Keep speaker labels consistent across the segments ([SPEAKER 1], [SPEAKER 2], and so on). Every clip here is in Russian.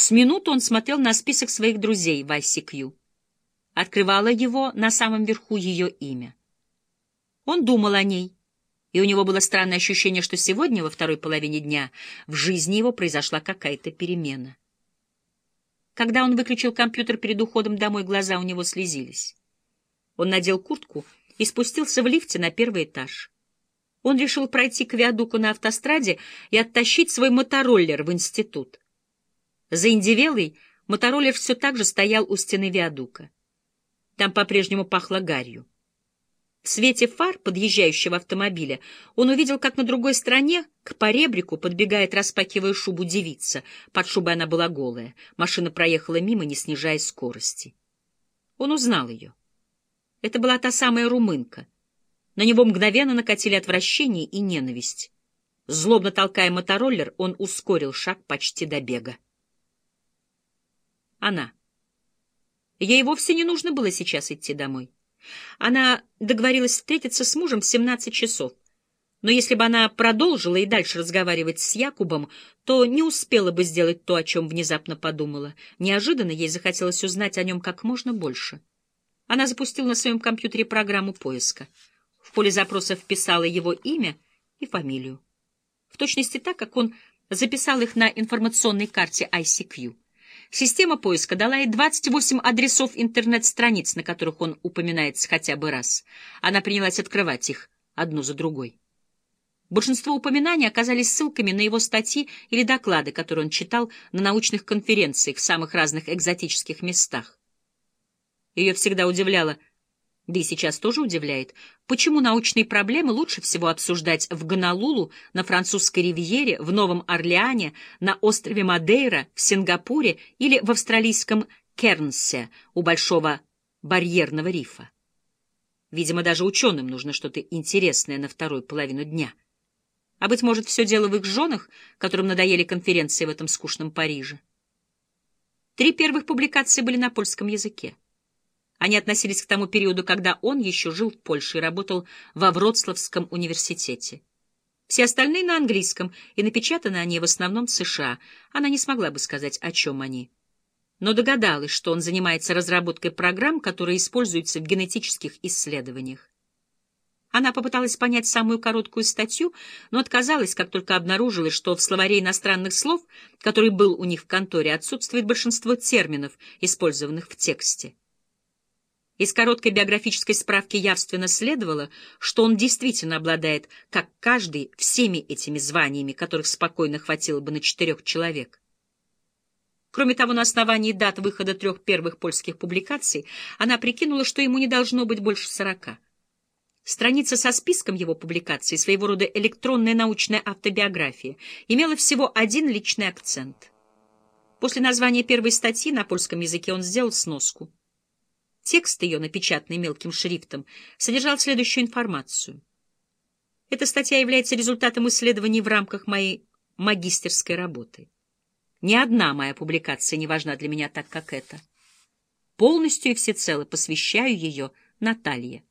[SPEAKER 1] С минуту он смотрел на список своих друзей в ICQ. Открывало его на самом верху ее имя. Он думал о ней, и у него было странное ощущение, что сегодня, во второй половине дня, в жизни его произошла какая-то перемена. Когда он выключил компьютер перед уходом домой, глаза у него слезились. Он надел куртку и спустился в лифте на первый этаж. Он решил пройти к виадуку на автостраде и оттащить свой мотороллер в институт. За Индивелой мотороллер все так же стоял у стены виадука. Там по-прежнему пахло гарью. В свете фар подъезжающего автомобиля он увидел, как на другой стороне к поребрику подбегает, распакивая шубу девица. Под шубой она была голая. Машина проехала мимо, не снижая скорости. Он узнал ее. Это была та самая румынка. На него мгновенно накатили отвращение и ненависть. Злобно толкая мотороллер, он ускорил шаг почти до бега. Она. Ей вовсе не нужно было сейчас идти домой. Она договорилась встретиться с мужем в 17 часов. Но если бы она продолжила и дальше разговаривать с Якубом, то не успела бы сделать то, о чем внезапно подумала. Неожиданно ей захотелось узнать о нем как можно больше. Она запустила на своем компьютере программу поиска. В поле запроса вписала его имя и фамилию. В точности так, как он записал их на информационной карте ICQ. Система поиска дала ей 28 адресов интернет-страниц, на которых он упоминается хотя бы раз. Она принялась открывать их одну за другой. Большинство упоминаний оказались ссылками на его статьи или доклады, которые он читал на научных конференциях в самых разных экзотических местах. Ее всегда удивляло — да и сейчас тоже удивляет, почему научные проблемы лучше всего обсуждать в Гонолулу, на французской ривьере, в Новом Орлеане, на острове Мадейра, в Сингапуре или в австралийском Кернсе у Большого барьерного рифа. Видимо, даже ученым нужно что-то интересное на вторую половину дня. А, быть может, все дело в их женах, которым надоели конференции в этом скучном Париже. Три первых публикации были на польском языке. Они относились к тому периоду, когда он еще жил в Польше и работал во Вроцлавском университете. Все остальные на английском, и напечатаны они в основном в США. Она не смогла бы сказать, о чем они. Но догадалась, что он занимается разработкой программ, которые используются в генетических исследованиях. Она попыталась понять самую короткую статью, но отказалась, как только обнаружилась, что в словаре иностранных слов, который был у них в конторе, отсутствует большинство терминов, использованных в тексте. Из короткой биографической справки явственно следовало, что он действительно обладает, как каждый, всеми этими званиями, которых спокойно хватило бы на четырех человек. Кроме того, на основании дат выхода трех первых польских публикаций она прикинула, что ему не должно быть больше сорока. Страница со списком его публикаций, своего рода электронная научная автобиография, имела всего один личный акцент. После названия первой статьи на польском языке он сделал сноску. Текст ее, напечатанный мелким шрифтом, содержал следующую информацию. Эта статья является результатом исследований в рамках моей магистерской работы. Ни одна моя публикация не важна для меня так, как эта. Полностью и всецело посвящаю ее Наталье.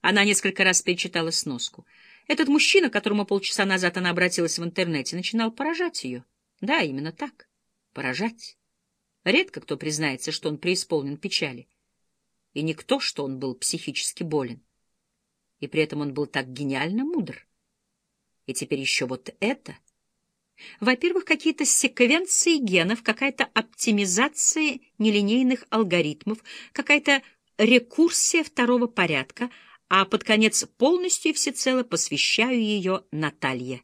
[SPEAKER 1] Она несколько раз перечитала сноску. Этот мужчина, к которому полчаса назад она обратилась в интернете, начинал поражать ее. Да, именно так. Поражать. Редко кто признается, что он преисполнен печали. И никто, что он был психически болен. И при этом он был так гениально мудр. И теперь еще вот это. Во-первых, какие-то секвенции генов, какая-то оптимизация нелинейных алгоритмов, какая-то рекурсия второго порядка, а под конец полностью и всецело посвящаю ее Наталье.